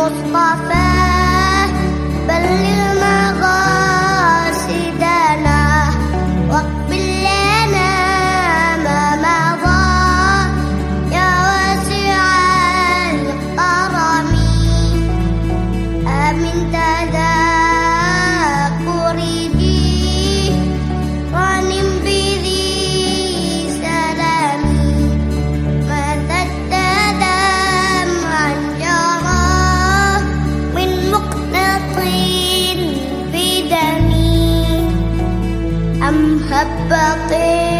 Mustafa, believe. about this.